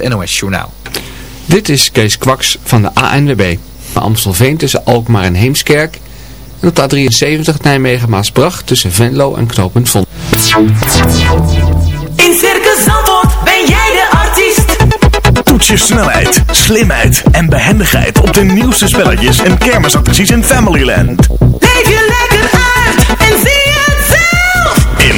Het NOS Journaal. Dit is Kees Kwaks van de ANWB. Amstelveen tussen Alkmaar en Heemskerk. En op de A73 Nijmegen-Maasbracht tussen Venlo en Knopend Vond. In Circus Zandvoort ben jij de artiest. Toets je snelheid, slimheid en behendigheid op de nieuwste spelletjes en kermisattracties in Familyland.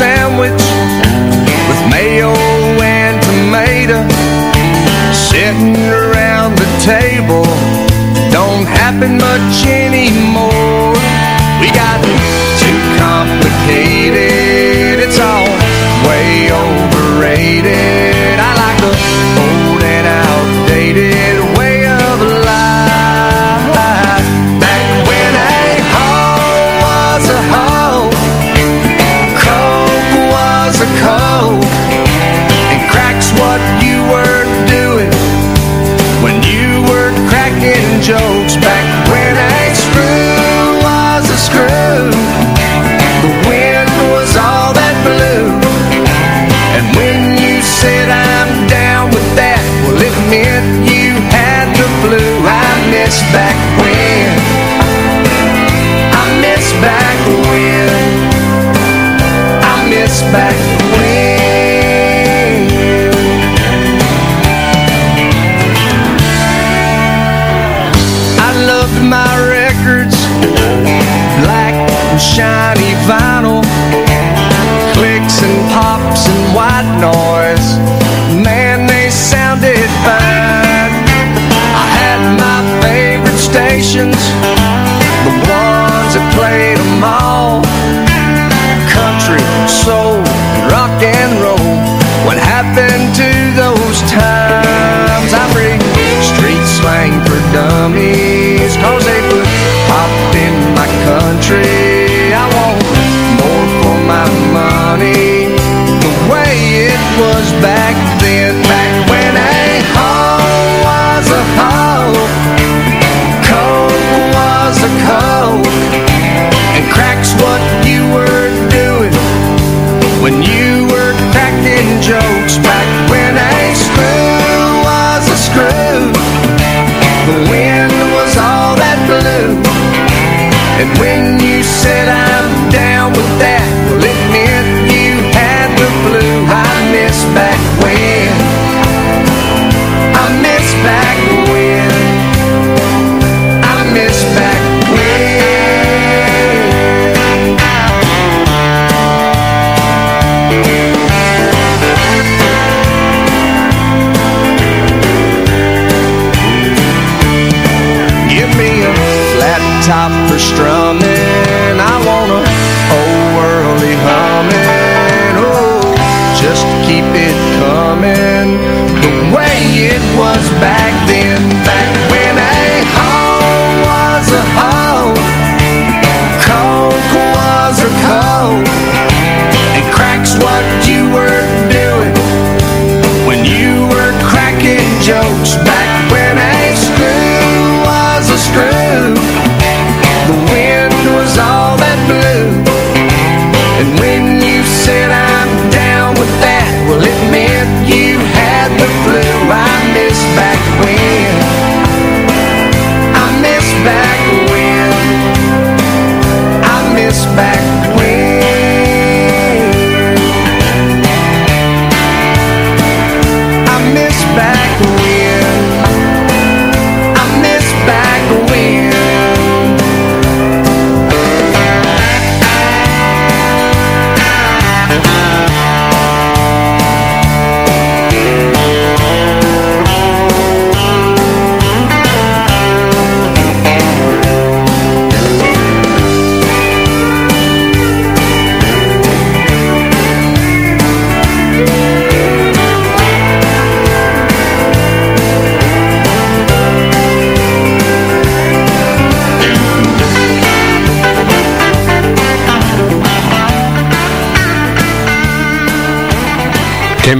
Sandwich with mayo and tomato, sitting around the table. Don't happen much anymore. We got too complicated. It's all way overrated. Favorite And when you said I'm down with that, well it meant you had the flu. I miss back when. I miss back when. Top for strumming. I want a whole oh, worldly humming. Oh, just keep it coming the way it was back then. Back when a hoe was a hoe, coke was a coke, and crack's what you were doing when you were cracking jokes.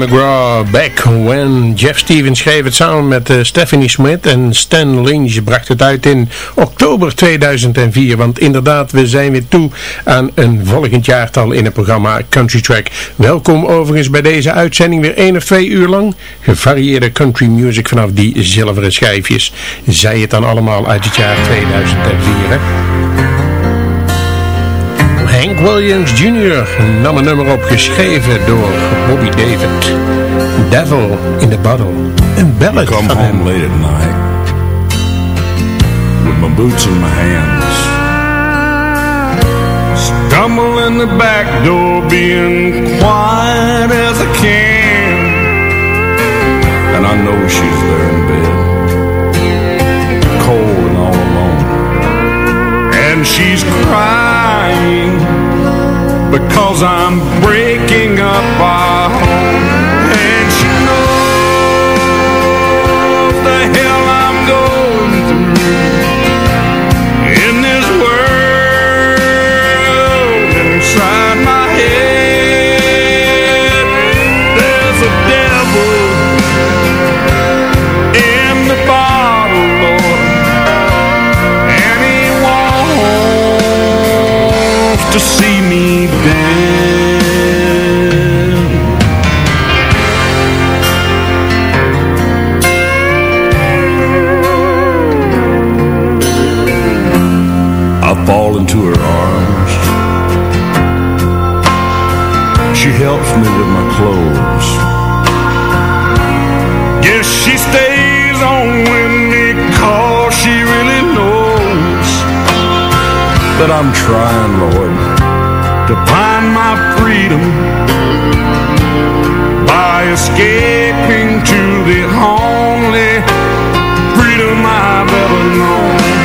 McGraw, Back When. Jeff Stevens schreef het samen met eh, Stephanie Smith en Stan Lynch bracht het uit in oktober 2004. Want inderdaad, we zijn weer toe aan een volgend jaartal in het programma Country Track. Welkom overigens bij deze uitzending weer één of twee uur lang. Gevarieerde country music vanaf die zilveren schijfjes. Zij het dan allemaal uit het jaar 2004, hè? Williams Jr. nam een nummer op, geschreven door Bobby David. Devil in the Bottle. Een ballad Come van home late at night with my boots in my hands. Stumble in the back door, being quiet as I can. And I know she's there because I'm breaking up our home. And she knows the hell I'm going through in this world. Inside my head, there's a devil in the bottle, Lord, and he wants to see into her arms. She helps me with my clothes. Yes, she stays on with me cause she really knows that I'm trying, Lord, to find my freedom by escaping to the only freedom I've ever known.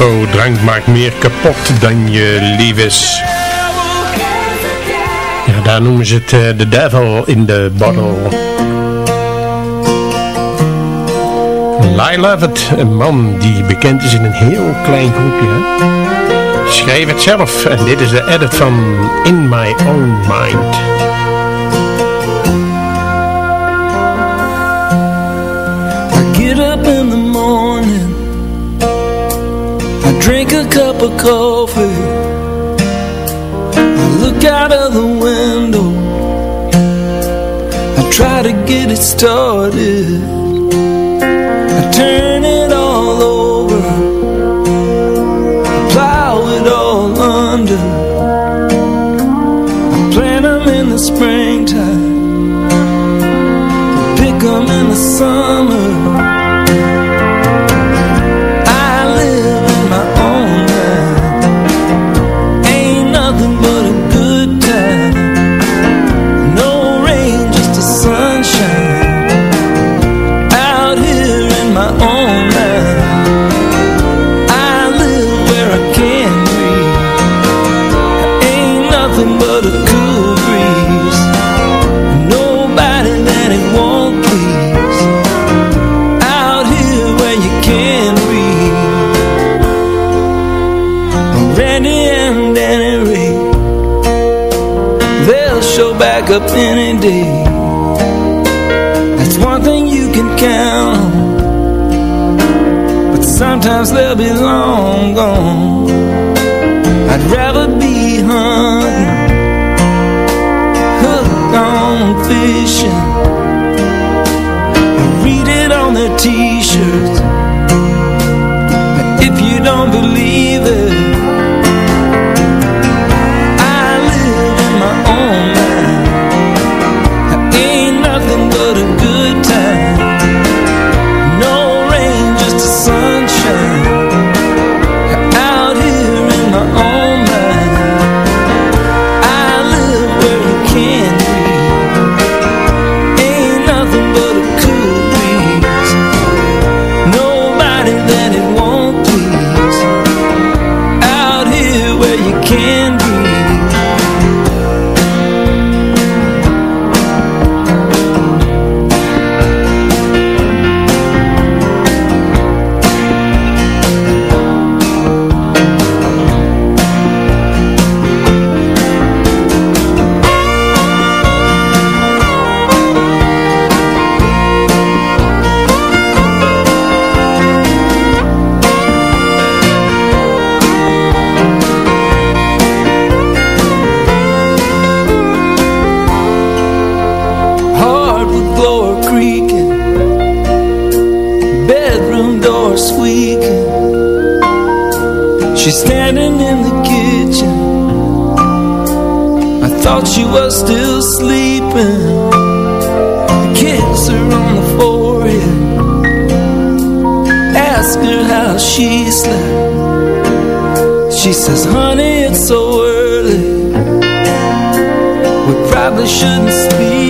Motto drank maakt meer kapot dan je lief is. Ja, daar noemen ze het uh, The Devil in the Bottle. Lyle Lovett, een man die bekend is in een heel klein groepje. Schreef het zelf en dit is de edit van In My Own Mind. Coffee I look out of the window. I try to get it started. I turn up any day. That's one thing you can count. On But sometimes they'll be long gone. I'd rather be hunting Hooked on fishing. Read it on their t-shirts If you don't believe it last weekend. She's standing in the kitchen. I thought she was still sleeping. I kiss her on the forehead. Ask her how she slept. She says, honey, it's so early. We probably shouldn't speak.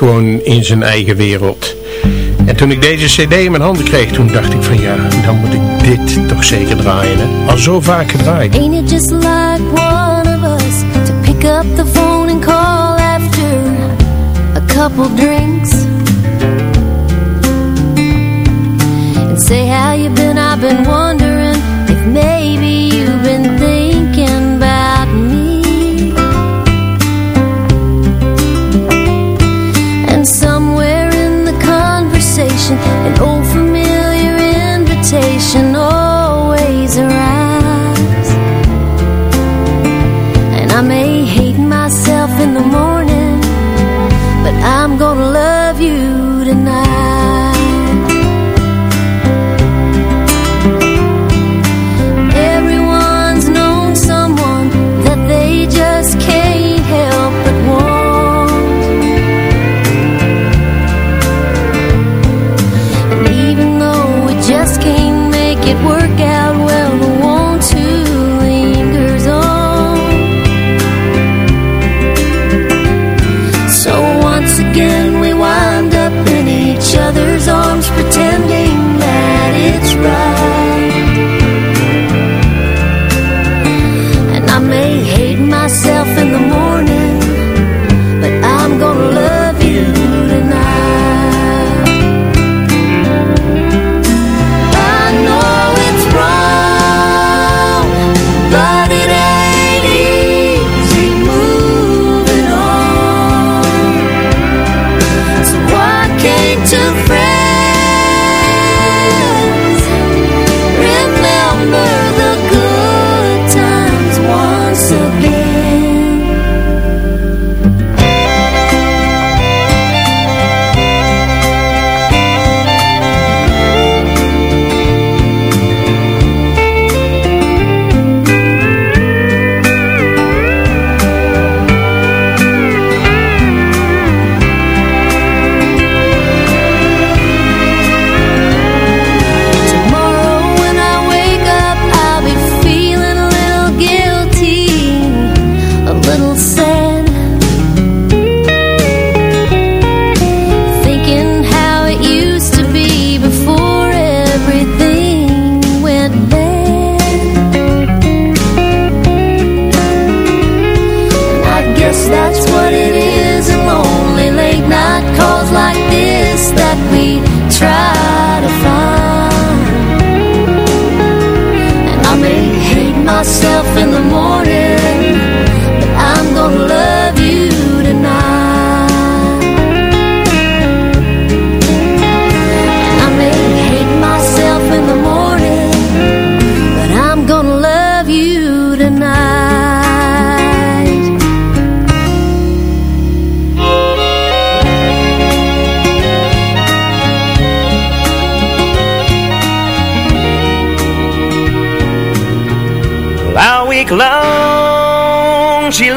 Gewoon in zijn eigen wereld. En toen ik deze cd in mijn handen kreeg, toen dacht ik van ja, dan moet ik dit toch zeker draaien. Hè? Al zo vaak gedraaid. Ain't it just like one of us to pick up the phone and call after a couple drinks? And say how you been, I've been wondering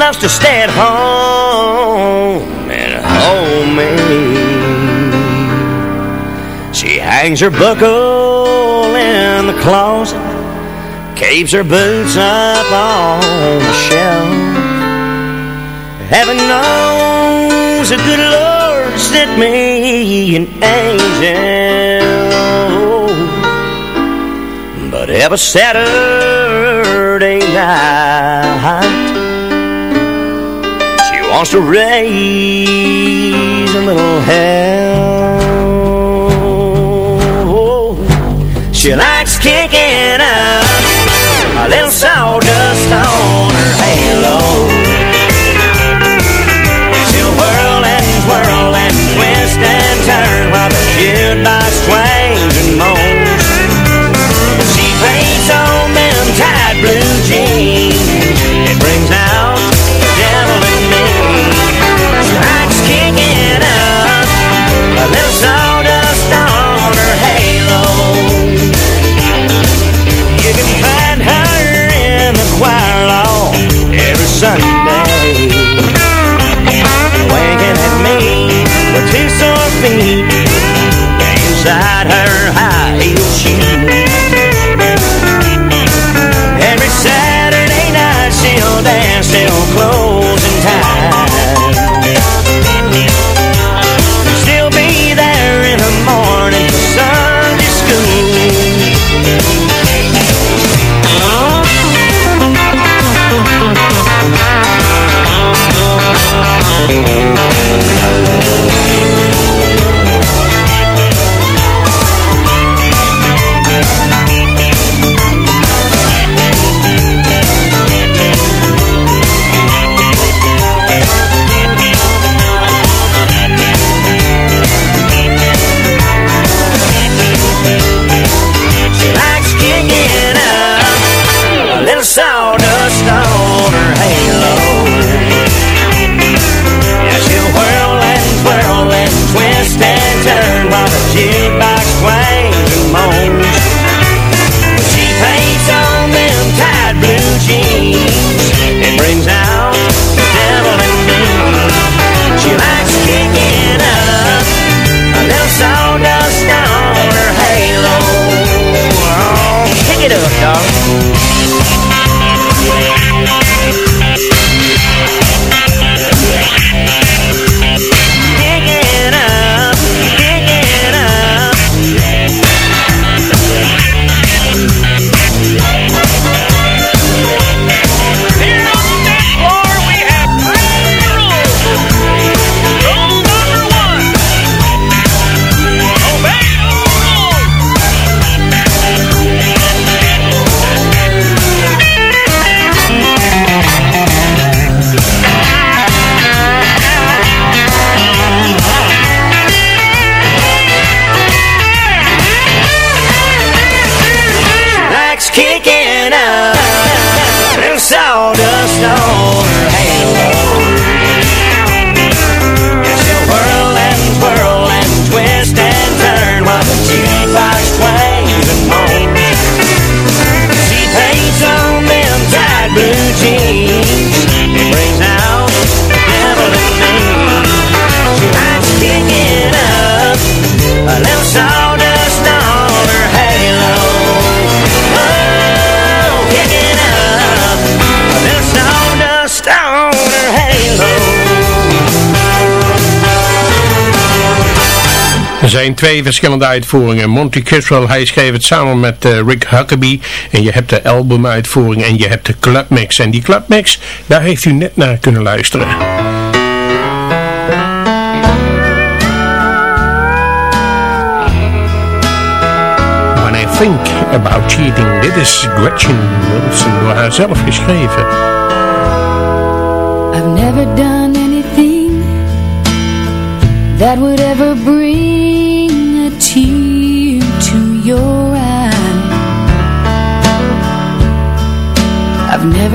loves to stay at home and homemade. She hangs her buckle in the closet, keeps her boots up on the shelf. Heaven knows a good Lord sent me an angel, but every Saturday night wants to raise a little hell. Er zijn twee verschillende uitvoeringen. Monty Criswell, hij schreef het samen met eh, Rick Huckabee. En je hebt de albumuitvoering en je hebt de clubmix. En die clubmix, daar heeft u net naar kunnen luisteren. When I think about cheating. Dit is Gretchen Wilson, door haarzelf geschreven. I've never done anything that would ever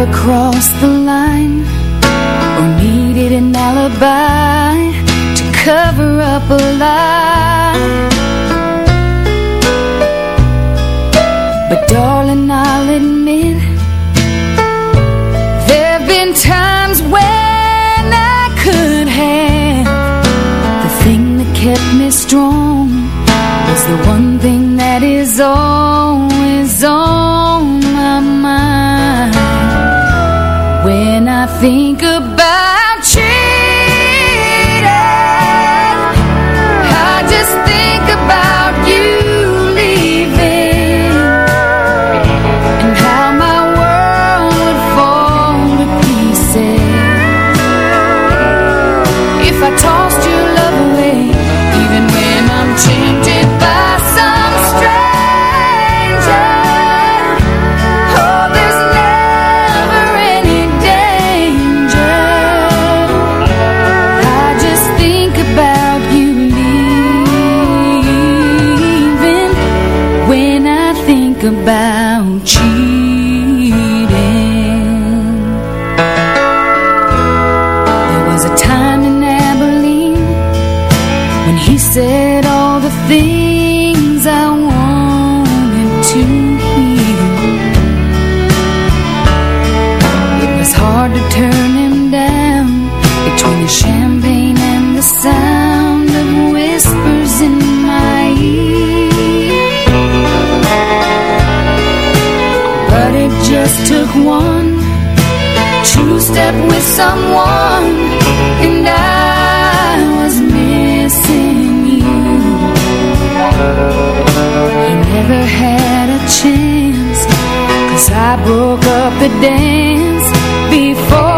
ever crossed the line Or needed an alibi To cover up a lie. But darling, I'll admit someone Two step with someone And I was missing you. You never had a chance Cause I broke up the dance Before.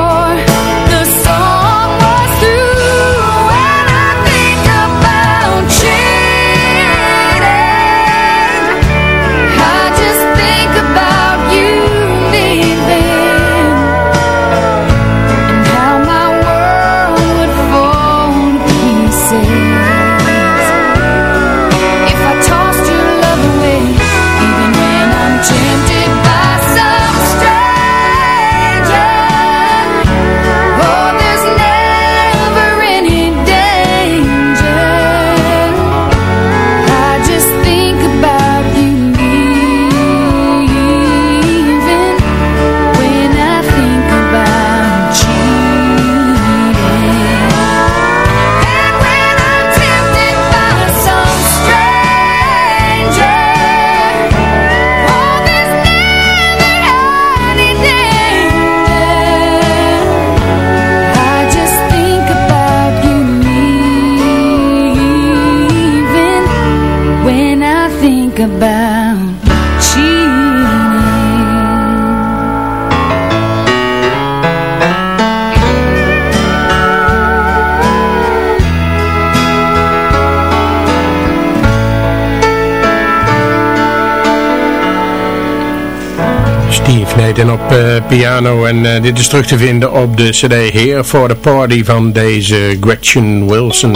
Nathan op uh, piano en uh, dit is terug te vinden op de cd Here for the Party van deze Gretchen Wilson.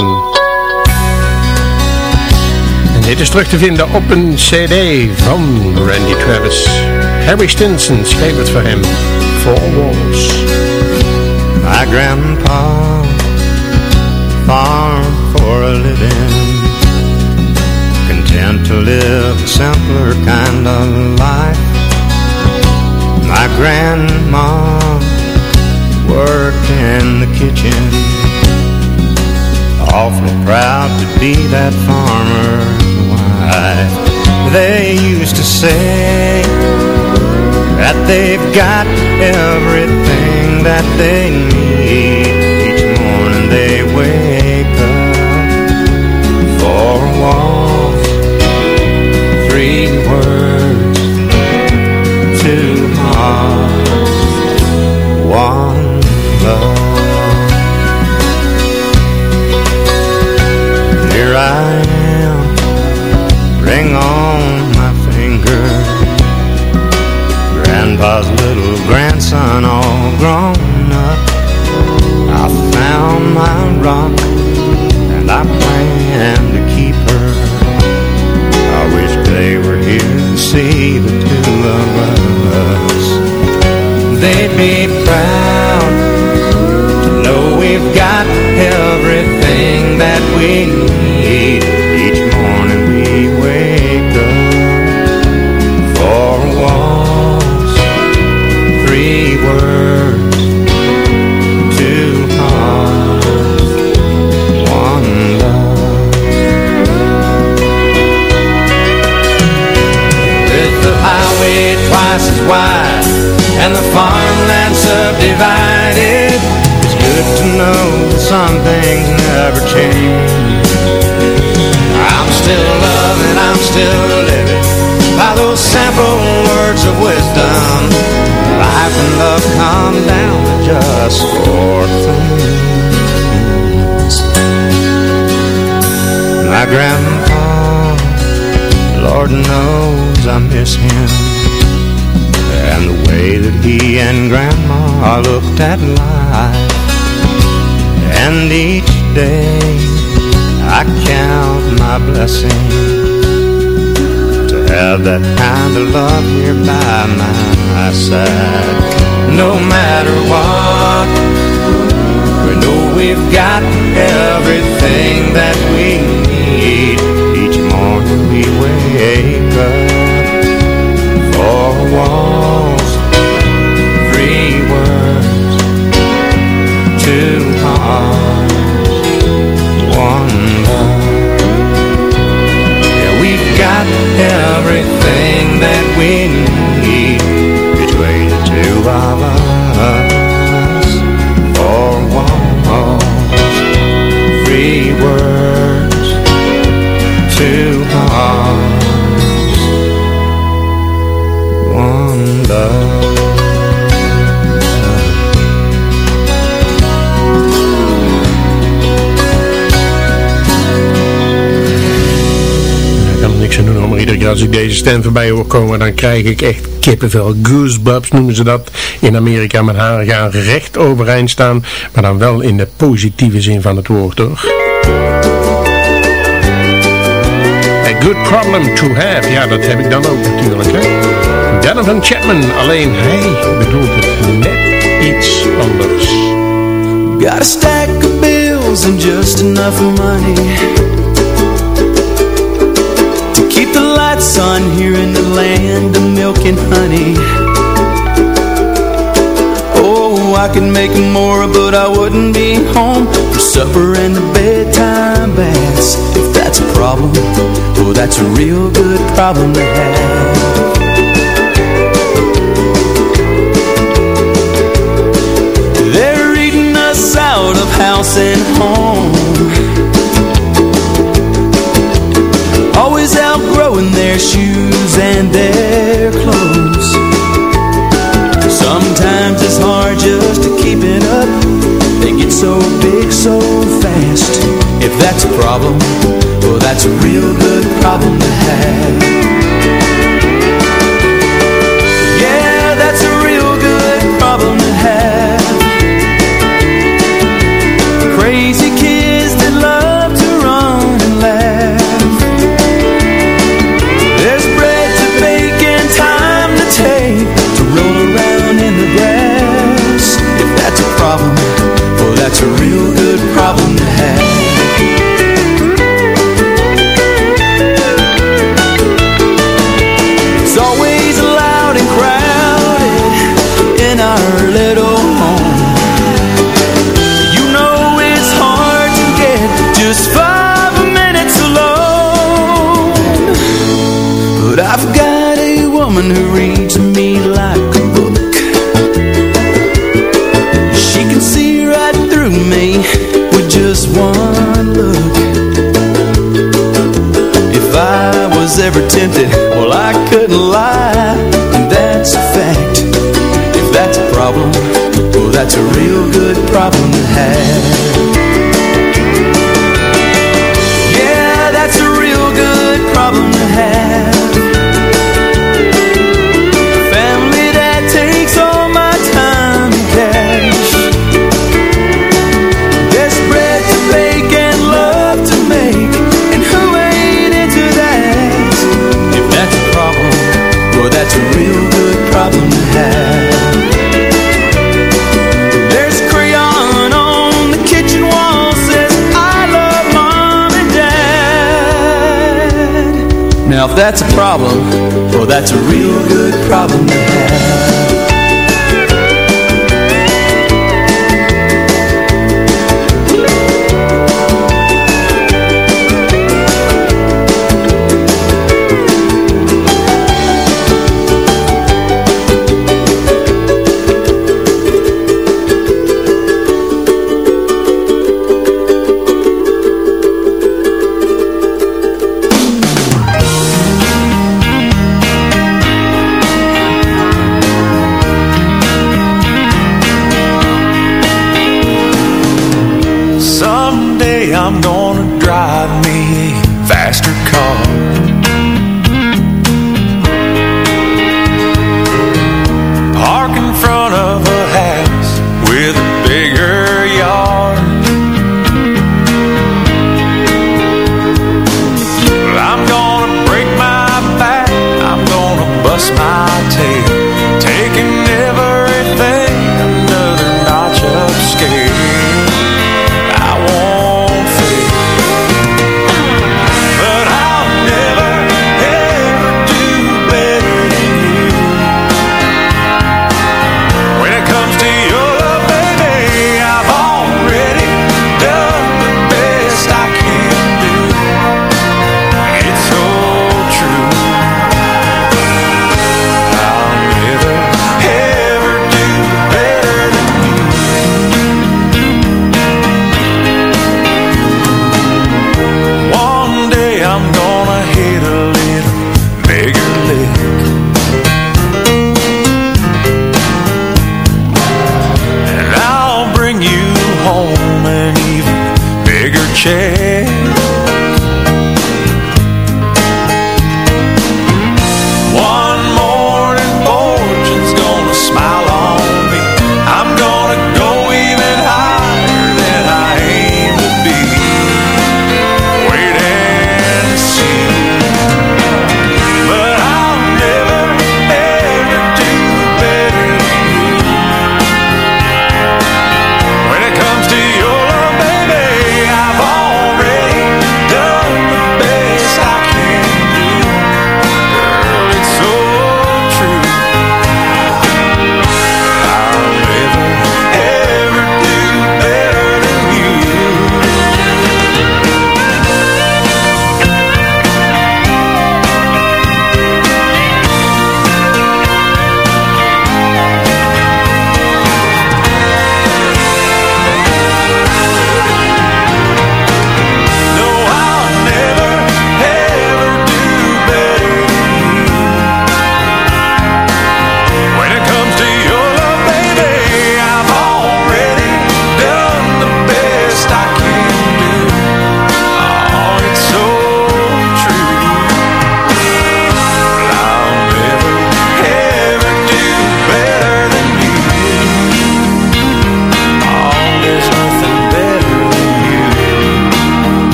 En dit is terug te vinden op een cd van Randy Travis. Harry Stinson schreef het voor hem, Four Walls. My grandpa farm for a living Content to live a simpler kind of life My grandma worked in the kitchen. Awfully proud to be that farmer's wife They used to say That they've got everything that they need love. Here I am, ring on my finger. Grandpa's little grandson, all grown up. I found my rock, and I plan to keep her. I wish they were here to see the two of us they'd be proud we've got everything that we need. Each morning we wake up four walls, three words, two hearts, one love. With the highway twice as wide and the farmland subdivided. To know that some things never change. I'm still loving, I'm still living by those simple words of wisdom. Life and love come down to just four things. My grandpa, Lord knows I miss him and the way that he and grandma looked at life and each day I count my blessings to have that kind of love here by my side. No matter what we know we've got everything that we need. Each morning we wake up four walls, got everything that we need between the two of us. Four walls, three words, two hearts. one love. Er iedere keer als ik deze stem voorbij hoor komen, dan krijg ik echt kippenvel. Goosebumps noemen ze dat in Amerika. Mijn haren gaan recht overeind staan, maar dan wel in de positieve zin van het woord hoor. A good problem to have, ja dat heb ik dan ook natuurlijk hè. Donovan Chapman, alleen hij bedoelt het net iets anders. Got a stack of bills and just enough money keep the lights on here in the land of milk and honey. Oh, I could make more, but I wouldn't be home. For supper and the bedtime baths If that's a problem, well that's a real good problem to have. They're eating us out of house and home Always outgrowing their shoes and their clothes. Sometimes it's hard just to keep it up. They get so big so fast. If that's a problem, well that's a real good problem to have It's a real good problem to have. It's always loud and crowded in our little home. You know it's hard to get just five minutes alone. But I've got a woman who reads me ever tempted. Well, I couldn't lie And that's a fact. If that's a problem Well, that's a real good problem to have. Yeah, that's a real good problem to have. Now if that's a problem, well that's a real good problem to have.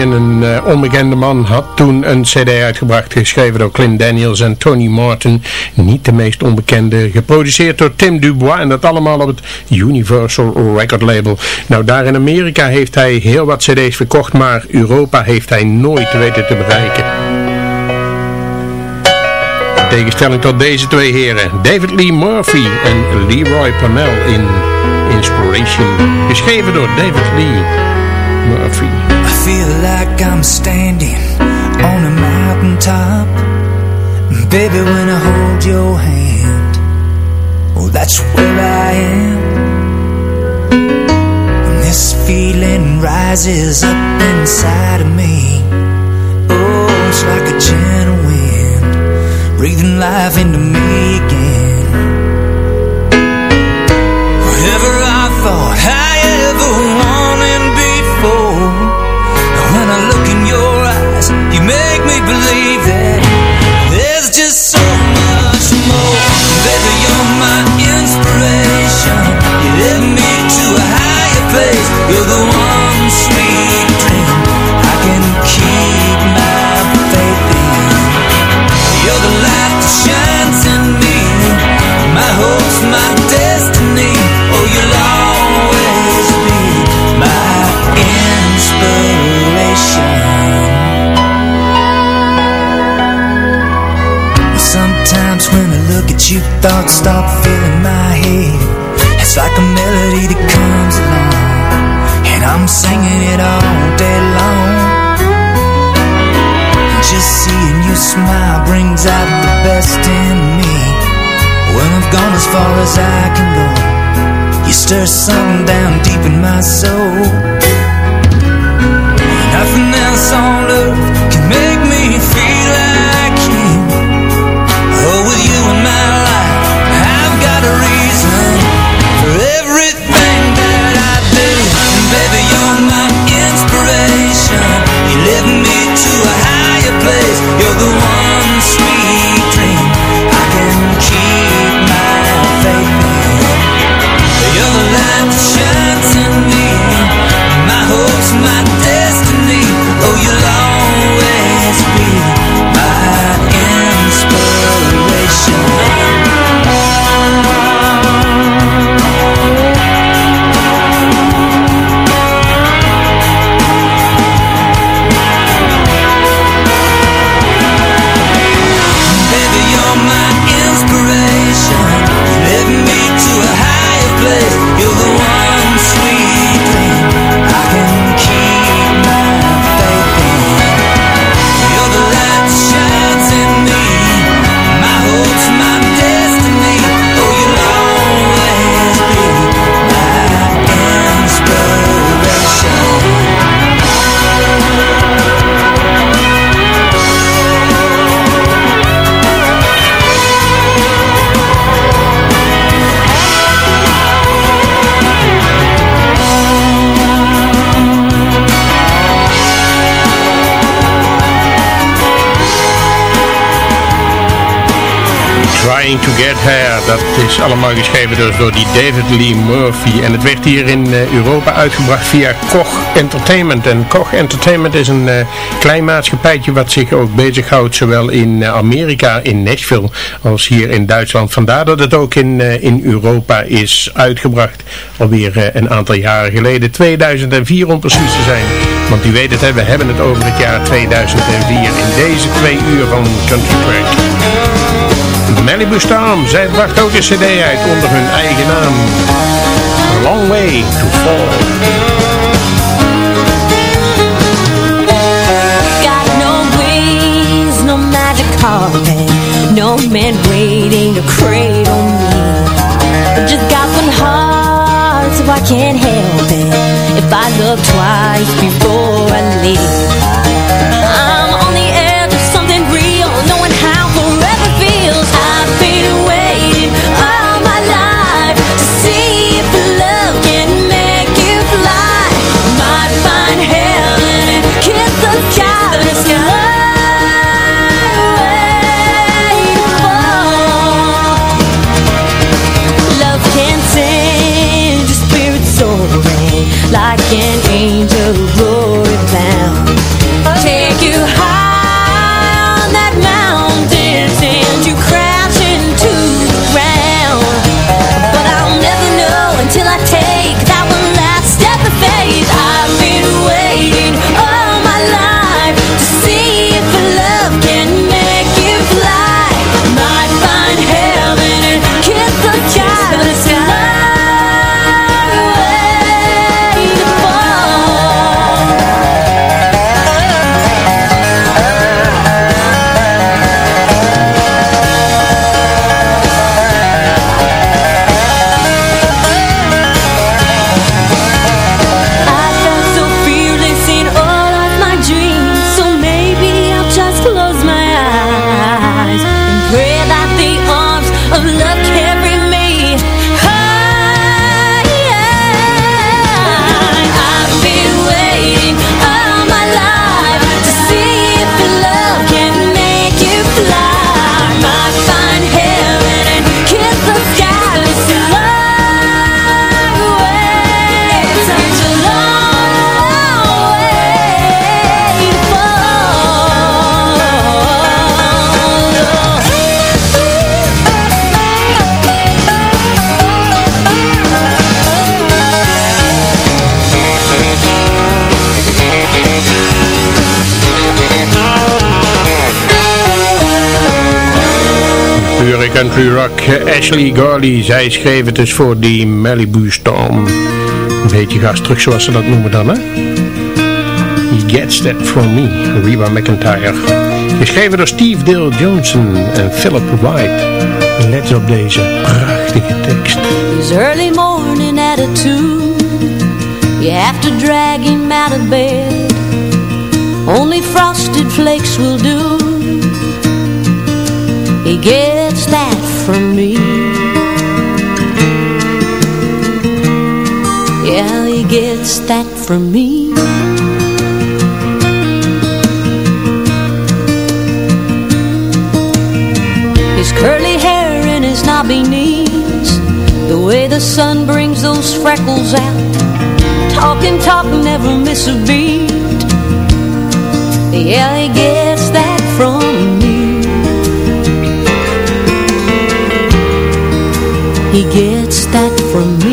En een eh, onbekende man, had toen een cd uitgebracht, geschreven door Clint Daniels en Tony Martin. Niet de meest onbekende, geproduceerd door Tim Dubois en dat allemaal op het Universal Record label. Nou, daar in Amerika heeft hij heel wat cd's verkocht, maar Europa heeft hij nooit weten te bereiken. In tegenstelling tot deze twee heren, David Lee Murphy en Leroy Pamel in Inspiration, geschreven door David Lee. Murphy. Feel like I'm standing on a mountaintop. Baby, when I hold your hand Oh, that's where I am. And this feeling rises up inside of me. Oh, it's like a gentle wind Breathing life into me again You stir something down deep in my soul Her, dat is allemaal geschreven dus door die David Lee Murphy. En het werd hier in eh, Europa uitgebracht via Koch Entertainment. En Koch Entertainment is een eh, klein maatschappijtje wat zich ook bezighoudt zowel in eh, Amerika, in Nashville, als hier in Duitsland. Vandaar dat het ook in, in Europa is uitgebracht. Alweer een aantal jaren geleden, 2004 om precies te zijn. Want u weet het, hè, we hebben het over het jaar 2004 in deze twee uur van Country Track. Malibu Storm, zij bracht ook een cd uit onder hun eigen naam. Long way to fall. Got no wings, no magic carpet No man waiting to cradle me I just got one heart so I can't help it If I look twice Pure country rock. Ashley Gorley, zij schreef het dus voor die Malibu Storm. Een beetje gas terug zoals ze dat noemen dan, hè? He Gets That From Me, Reba McIntyre. Geschreven door Steve Dale Johnson en Philip White. Let op deze prachtige tekst. His early morning attitude You have to drag him out of bed Only frosted flakes will do He gets gets that from me. His curly hair and his knobby knees The way the sun brings those freckles out. Talk and talk, never miss a beat. Yeah, he gets that from me. He gets that from me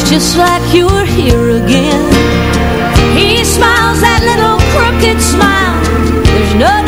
It's just like you're here again. He smiles that little crooked smile. There's no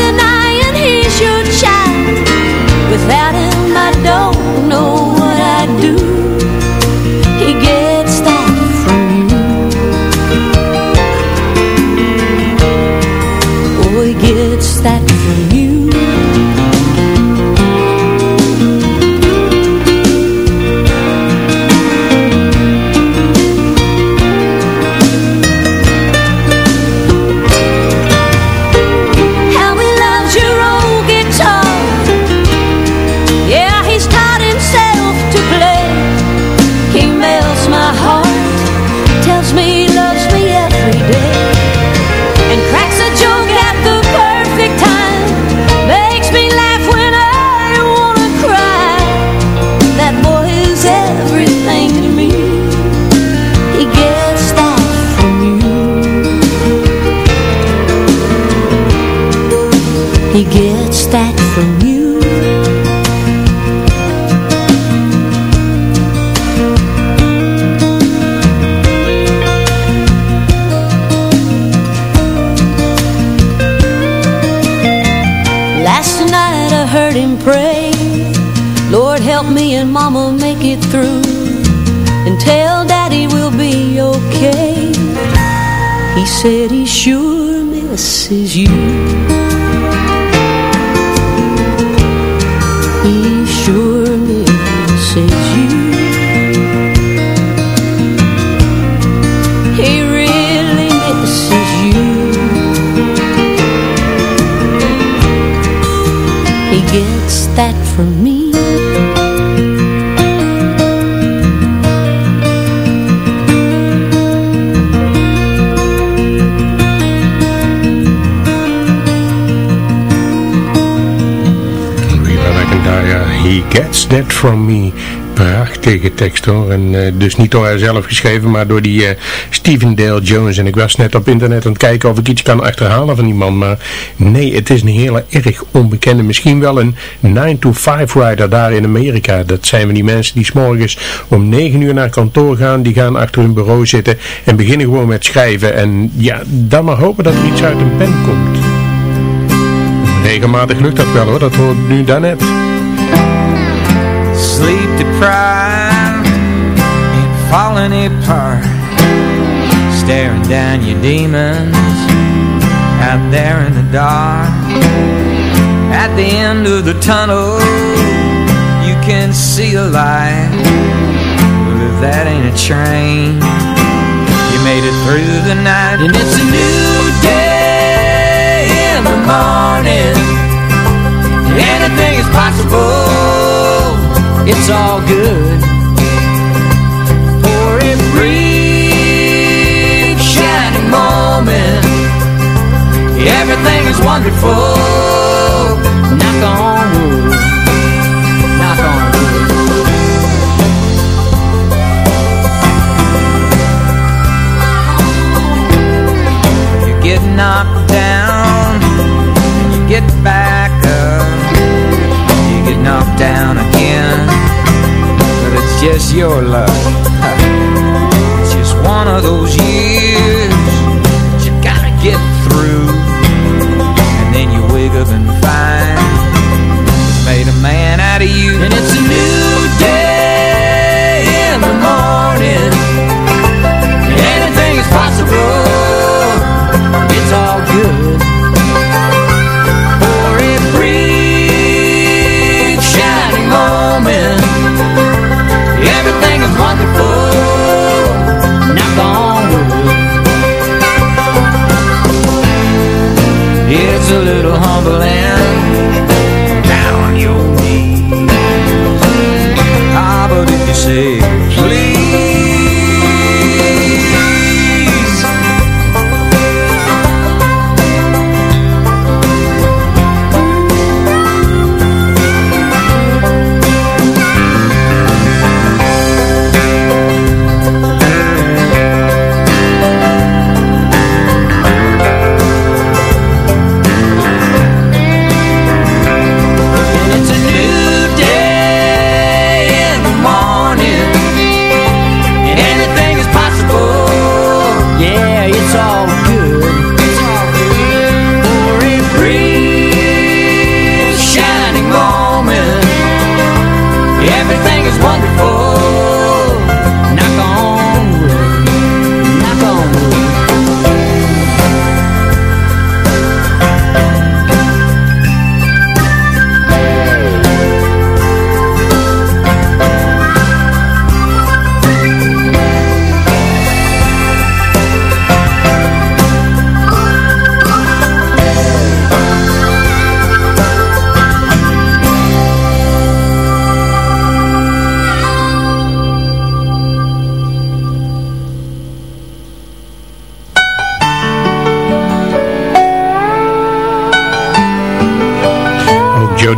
That From Me. Prachtige tekst hoor. En eh, dus niet door haarzelf geschreven, maar door die eh, Stephen Dale Jones. En ik was net op internet aan het kijken of ik iets kan achterhalen van die man. Maar nee, het is een hele erg onbekende. Misschien wel een 9-to-5 rider daar in Amerika. Dat zijn we die mensen die s'morgens om 9 uur naar kantoor gaan. Die gaan achter hun bureau zitten en beginnen gewoon met schrijven. En ja, dan maar hopen dat er iets uit een pen komt. Regelmatig lukt dat wel hoor, dat hoort nu daarnet. Deprived and falling apart. Staring down your demons out there in the dark. At the end of the tunnel you can see a light. But if that ain't a train you made it through the night. And it's a new day in the morning. Anything is possible it's all good for a brief shining moment. Everything is wonderful. Knock on your luck. It's just one of those years you gotta get through. And then you wake up and find made a man out of you. And it's a new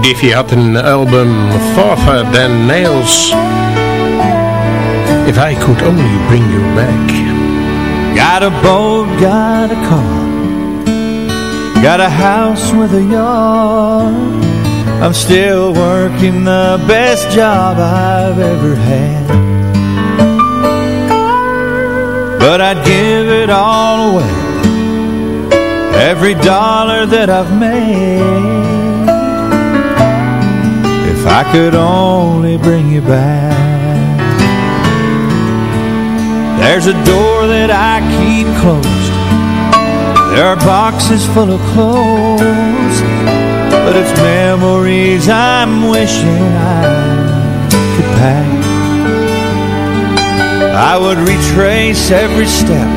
Diffie had een album Tougher Than Nails. If I could only bring you back. Got a boat, got a car Got a house with a yard I'm still working the best job I've ever had But I'd give it all away Every dollar that I've made If I could only bring you back. There's a door that I keep closed. There are boxes full of clothes. But it's memories I'm wishing I could pack. I would retrace every step.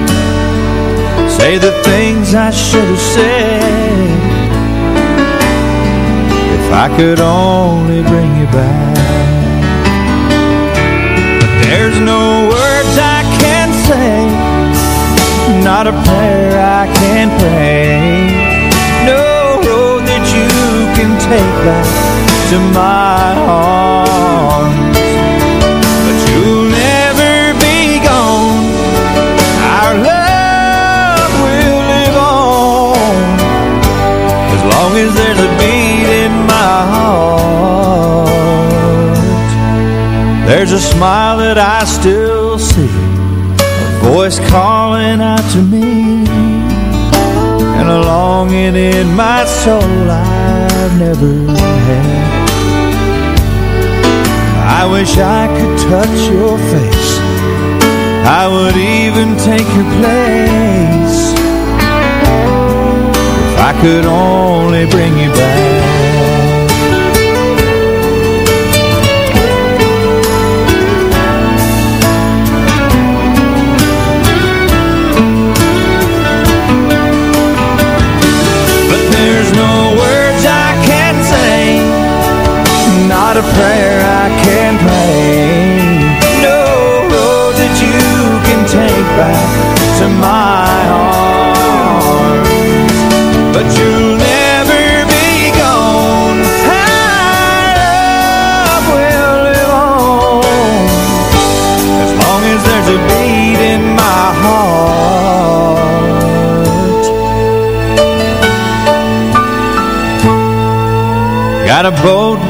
Say the things I should have said If I could only bring you back. But there's no words I can say. Not a prayer I can pray. No road that you can take back to my arms But you'll never be gone. Our love will live on. As long as there's a beat heart. There's a smile that I still see A voice calling out to me And a longing in my soul I've never had. I wish I could touch your face. I would even take your place. If I could only bring you back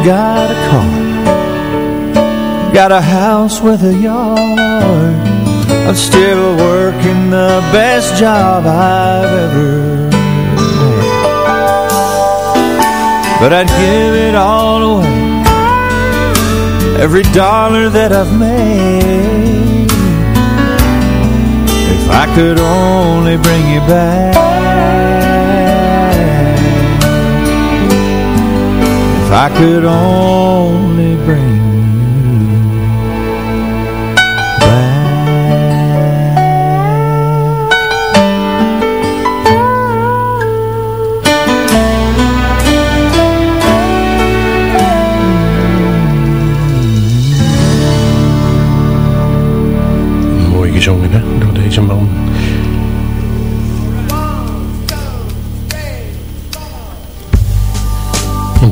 Got a car Got a house with a yard. I'm still working the best job I've ever had. But I'd give it all away Every dollar that I've made. If I could only bring you back If I could only bring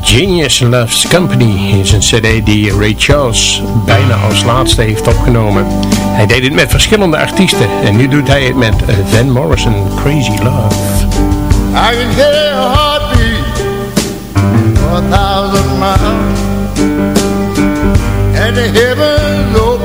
Genius Loves Company is een cd die Ray Charles bijna als laatste heeft opgenomen. Hij deed het met verschillende artiesten en nu doet hij het met eh, Van Morrison, Crazy Love. I can hear heartbeat for a thousand miles And the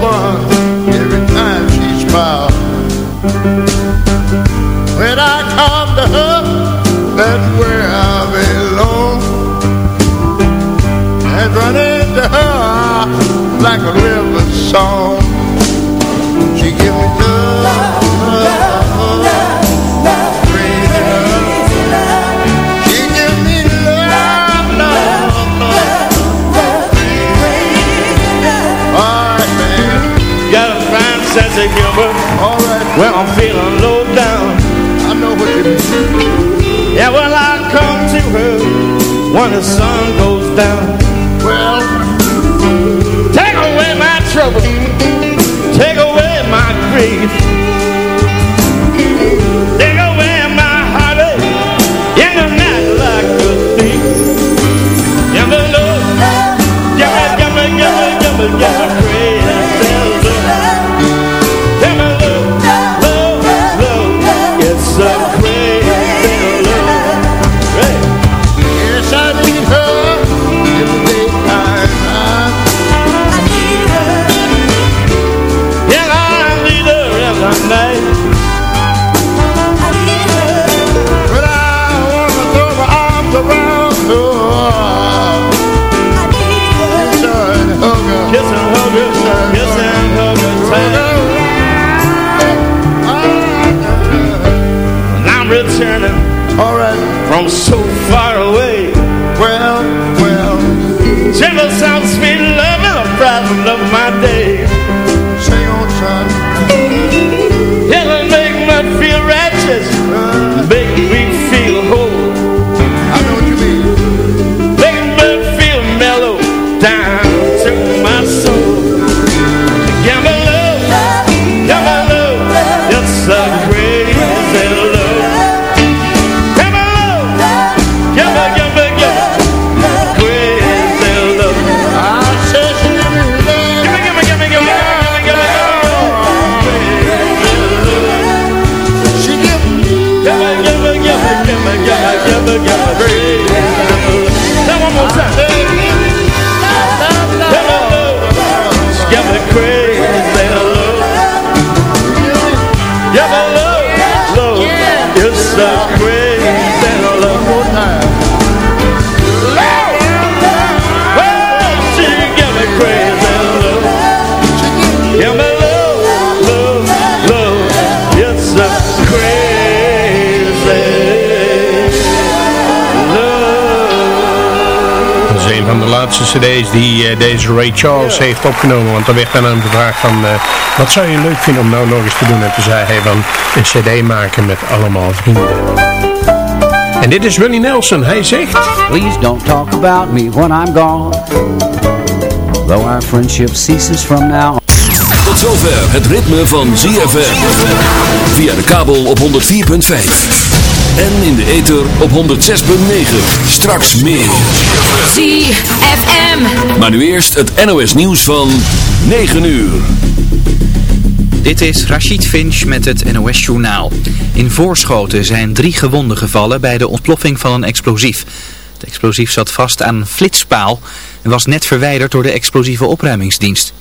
song She give me love, love, love, crazy love She give me love, love, love, crazy love Alright man Got a fine sense of humor Alright when I'm feeling low down. I know what you mean Yeah, well, I come to her when the sun goes down. Take away my grief. Take away my heartache. In the like a thief. So cd's die eh, deze Ray Charles heeft opgenomen. Want er werd aan hem gevraagd van, eh, wat zou je leuk vinden om nou nog eens te doen? En toen zei hij van, een cd maken met allemaal vrienden. En dit is Willie Nelson. Hij zegt... Please don't talk about me when I'm gone Though our friendship ceases from now on Tot zover het ritme van ZFM. Via de kabel op 104.5. En in de ether op 106.9. Straks meer. ZFM. Maar nu eerst het NOS nieuws van 9 uur. Dit is Rachid Finch met het NOS Journaal. In Voorschoten zijn drie gewonden gevallen bij de ontploffing van een explosief. Explosief zat vast aan een flitspaal en was net verwijderd door de explosieve opruimingsdienst.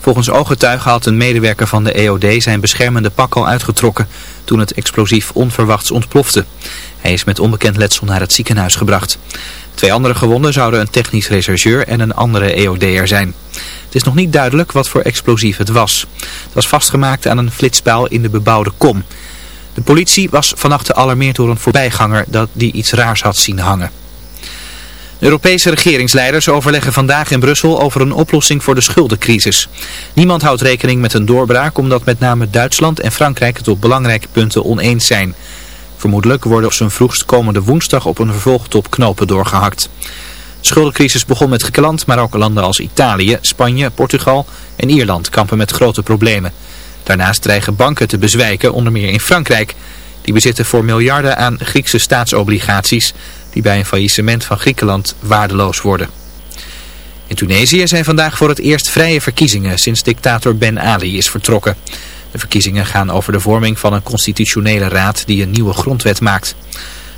Volgens ooggetuigen had een medewerker van de EOD zijn beschermende pak al uitgetrokken toen het explosief onverwachts ontplofte. Hij is met onbekend letsel naar het ziekenhuis gebracht. Twee andere gewonden zouden een technisch rechercheur en een andere EOD'er zijn. Het is nog niet duidelijk wat voor explosief het was. Het was vastgemaakt aan een flitspaal in de bebouwde kom. De politie was vannacht gealarmeerd door een voorbijganger dat die iets raars had zien hangen. Europese regeringsleiders overleggen vandaag in Brussel over een oplossing voor de schuldencrisis. Niemand houdt rekening met een doorbraak omdat met name Duitsland en Frankrijk het op belangrijke punten oneens zijn. Vermoedelijk worden op zijn vroegst komende woensdag op een vervolgtop knopen doorgehakt. De schuldencrisis begon met Griekenland, maar ook landen als Italië, Spanje, Portugal en Ierland kampen met grote problemen. Daarnaast dreigen banken te bezwijken, onder meer in Frankrijk. Die bezitten voor miljarden aan Griekse staatsobligaties die bij een faillissement van Griekenland waardeloos worden. In Tunesië zijn vandaag voor het eerst vrije verkiezingen sinds dictator Ben Ali is vertrokken. De verkiezingen gaan over de vorming van een constitutionele raad die een nieuwe grondwet maakt.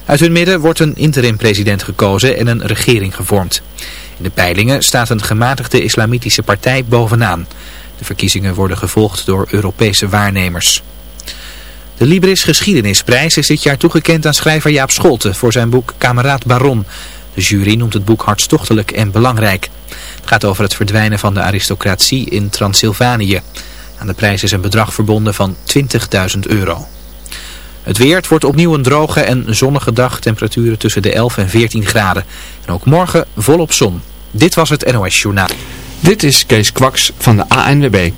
Uit hun midden wordt een interim-president gekozen en een regering gevormd. In de peilingen staat een gematigde islamitische partij bovenaan. De verkiezingen worden gevolgd door Europese waarnemers. De Libris Geschiedenisprijs is dit jaar toegekend aan schrijver Jaap Scholte voor zijn boek Kameraad Baron. De jury noemt het boek hartstochtelijk en belangrijk. Het gaat over het verdwijnen van de aristocratie in Transylvanië. Aan de prijs is een bedrag verbonden van 20.000 euro. Het weer, wordt opnieuw een droge en zonnige dag. Temperaturen tussen de 11 en 14 graden. En ook morgen volop zon. Dit was het NOS Journaal. Dit is Kees Kwaks van de ANWB.